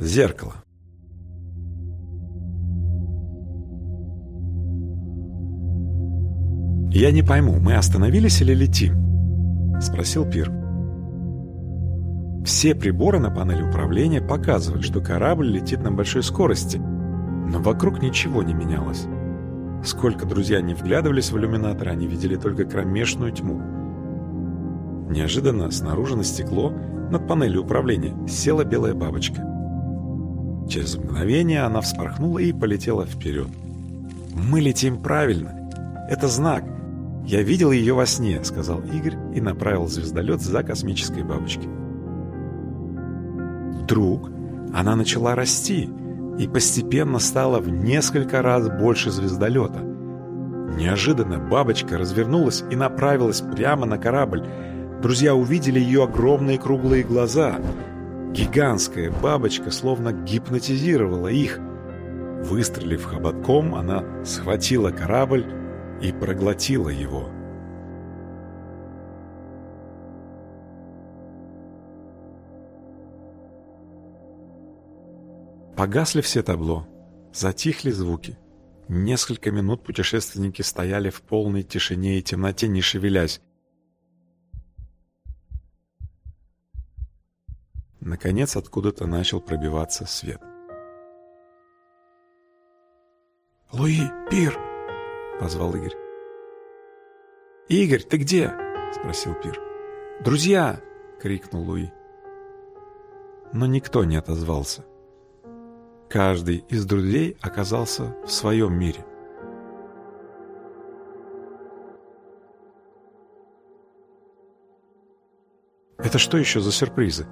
Зеркало. «Я не пойму, мы остановились или летим?» — спросил Пир. Все приборы на панели управления показывали, что корабль летит на большой скорости, но вокруг ничего не менялось. Сколько друзья не вглядывались в иллюминатор, они видели только кромешную тьму. Неожиданно снаружи на стекло над панелью управления села белая бабочка. Через мгновение она вспорхнула и полетела вперед. «Мы летим правильно. Это знак. Я видел ее во сне», — сказал Игорь и направил звездолет за космической бабочкой. Вдруг она начала расти и постепенно стала в несколько раз больше звездолета. Неожиданно бабочка развернулась и направилась прямо на корабль. Друзья увидели ее огромные круглые глаза. Гигантская бабочка словно гипнотизировала их. Выстрелив хоботком, она схватила корабль и проглотила его. Погасли все табло, затихли звуки. Несколько минут путешественники стояли в полной тишине и темноте, не шевелясь. Наконец откуда-то начал пробиваться свет. «Луи, пир!» — позвал Игорь. «Игорь, ты где?» — спросил пир. «Друзья!» — крикнул Луи. Но никто не отозвался. Каждый из друзей оказался в своем мире. «Это что еще за сюрпризы?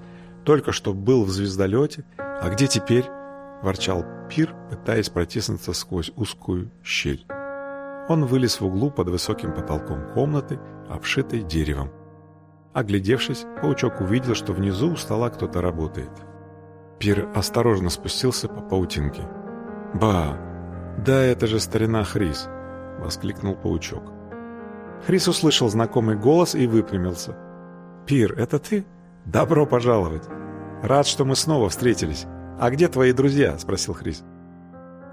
Только что был в звездолете, а где теперь?» – ворчал Пир, пытаясь протиснуться сквозь узкую щель. Он вылез в углу под высоким потолком комнаты, обшитой деревом. Оглядевшись, паучок увидел, что внизу у стола кто-то работает. Пир осторожно спустился по паутинке. «Ба! Да это же старина Хрис!» — воскликнул паучок. Хрис услышал знакомый голос и выпрямился. «Пир, это ты? Добро пожаловать! Рад, что мы снова встретились. А где твои друзья?» — спросил Хрис.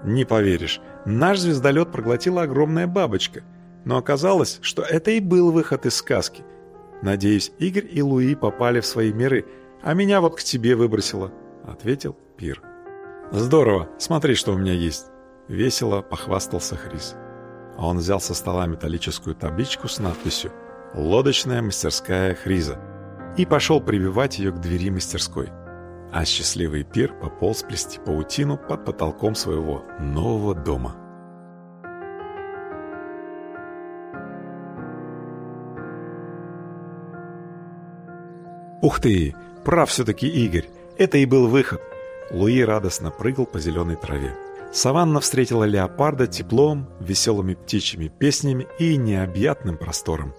«Не поверишь, наш звездолет проглотила огромная бабочка, но оказалось, что это и был выход из сказки. Надеюсь, Игорь и Луи попали в свои миры, а меня вот к тебе выбросило». — ответил Пир. «Здорово! Смотри, что у меня есть!» — весело похвастался Хрис. Он взял со стола металлическую табличку с надписью «Лодочная мастерская Хриза» и пошел прививать ее к двери мастерской. А счастливый Пир пополз плести паутину под потолком своего нового дома. «Ух ты! Прав все-таки Игорь! Это и был выход. Луи радостно прыгал по зеленой траве. Саванна встретила леопарда теплом, веселыми птичьими песнями и необъятным простором.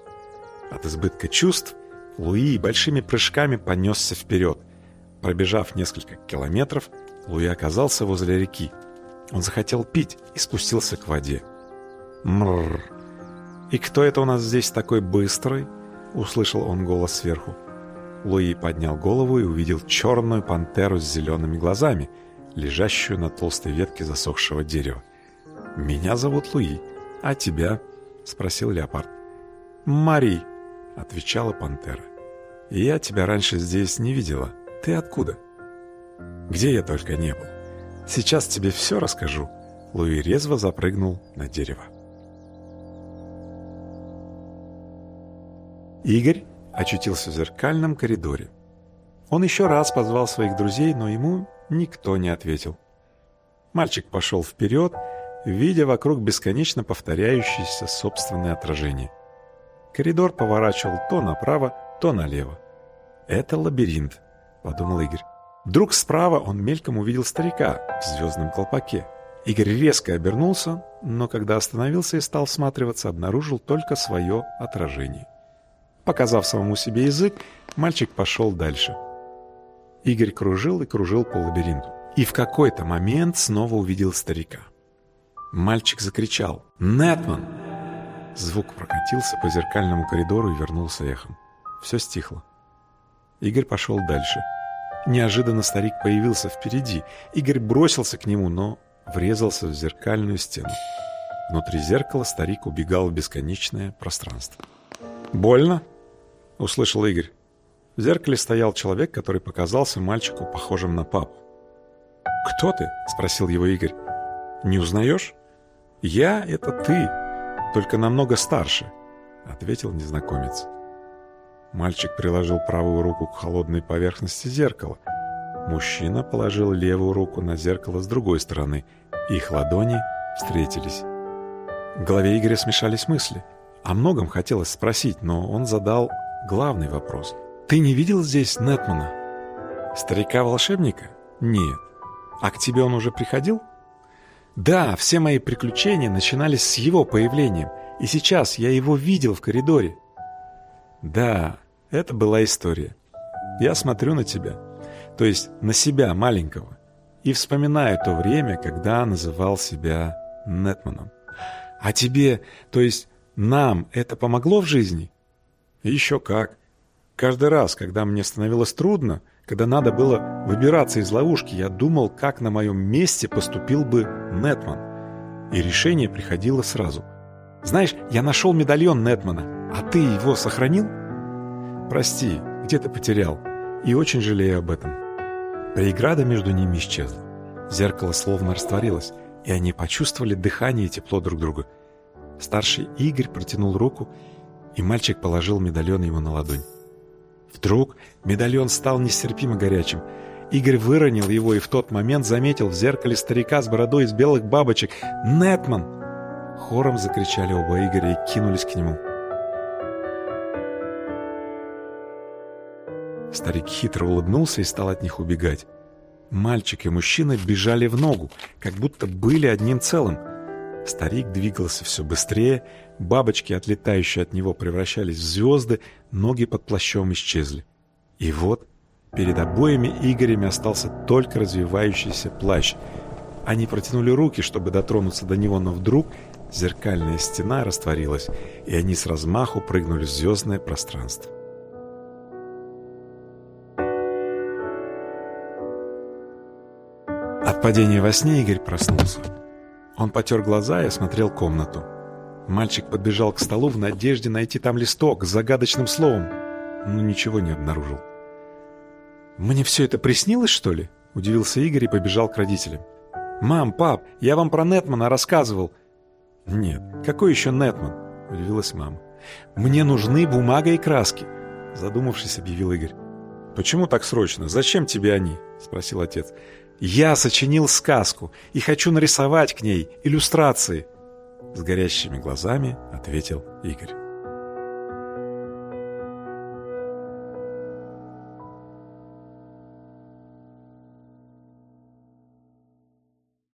От избытка чувств Луи большими прыжками понесся вперед. Пробежав несколько километров, Луи оказался возле реки. Он захотел пить и спустился к воде. «Мрррр! И кто это у нас здесь такой быстрый?» — услышал он голос сверху. Луи поднял голову и увидел черную пантеру с зелеными глазами, лежащую на толстой ветке засохшего дерева. «Меня зовут Луи, а тебя?» — спросил леопард. «Мари», — отвечала пантера. «Я тебя раньше здесь не видела. Ты откуда?» «Где я только не был. Сейчас тебе все расскажу». Луи резво запрыгнул на дерево. Игорь очутился в зеркальном коридоре. Он еще раз позвал своих друзей, но ему никто не ответил. Мальчик пошел вперед, видя вокруг бесконечно повторяющееся собственное отражение. Коридор поворачивал то направо, то налево. «Это лабиринт», — подумал Игорь. Вдруг справа он мельком увидел старика в звездном колпаке. Игорь резко обернулся, но когда остановился и стал всматриваться, обнаружил только свое отражение. Показав самому себе язык, мальчик пошел дальше. Игорь кружил и кружил по лабиринту. И в какой-то момент снова увидел старика. Мальчик закричал «Нетман!». Звук прокатился по зеркальному коридору и вернулся эхом. Все стихло. Игорь пошел дальше. Неожиданно старик появился впереди. Игорь бросился к нему, но врезался в зеркальную стену. Внутри зеркала старик убегал в бесконечное пространство. «Больно?» — услышал Игорь. В зеркале стоял человек, который показался мальчику похожим на папу. «Кто ты?» — спросил его Игорь. «Не узнаешь?» «Я — это ты, только намного старше», — ответил незнакомец. Мальчик приложил правую руку к холодной поверхности зеркала. Мужчина положил левую руку на зеркало с другой стороны. Их ладони встретились. В голове Игоря смешались мысли. О многом хотелось спросить, но он задал главный вопрос. «Ты не видел здесь Нетмана?» «Старика-волшебника?» «Нет». «А к тебе он уже приходил?» «Да, все мои приключения начинались с его появлением, и сейчас я его видел в коридоре». «Да, это была история. Я смотрю на тебя, то есть на себя маленького, и вспоминаю то время, когда называл себя Нетманом. А тебе, то есть нам это помогло в жизни? Еще как. Каждый раз, когда мне становилось трудно, когда надо было выбираться из ловушки, я думал, как на моем месте поступил бы Нетман. И решение приходило сразу. Знаешь, я нашел медальон Нетмана, а ты его сохранил? Прости, где-то потерял. И очень жалею об этом. Преграда между ними исчезла. Зеркало словно растворилось и они почувствовали дыхание и тепло друг друга. Старший Игорь протянул руку, и мальчик положил медальон ему на ладонь. Вдруг медальон стал нестерпимо горячим. Игорь выронил его и в тот момент заметил в зеркале старика с бородой из белых бабочек. «Нетман!» Хором закричали оба Игоря и кинулись к нему. Старик хитро улыбнулся и стал от них убегать. Мальчик и мужчина бежали в ногу, как будто были одним целым. Старик двигался все быстрее, бабочки, отлетающие от него, превращались в звезды, ноги под плащом исчезли. И вот перед обоими Игорями остался только развивающийся плащ. Они протянули руки, чтобы дотронуться до него, но вдруг зеркальная стена растворилась, и они с размаху прыгнули в звездное пространство. От падения во сне Игорь проснулся. Он потер глаза и осмотрел комнату. Мальчик подбежал к столу в надежде найти там листок с загадочным словом, но ничего не обнаружил. «Мне все это приснилось, что ли?» – удивился Игорь и побежал к родителям. «Мам, пап, я вам про Нетмана рассказывал». «Нет, какой еще Нетман?» – удивилась мама. «Мне нужны бумага и краски», – задумавшись, объявил Игорь. «Почему так срочно? Зачем тебе они?» – спросил отец. Я сочинил сказку и хочу нарисовать к ней иллюстрации. С горящими глазами ответил Игорь.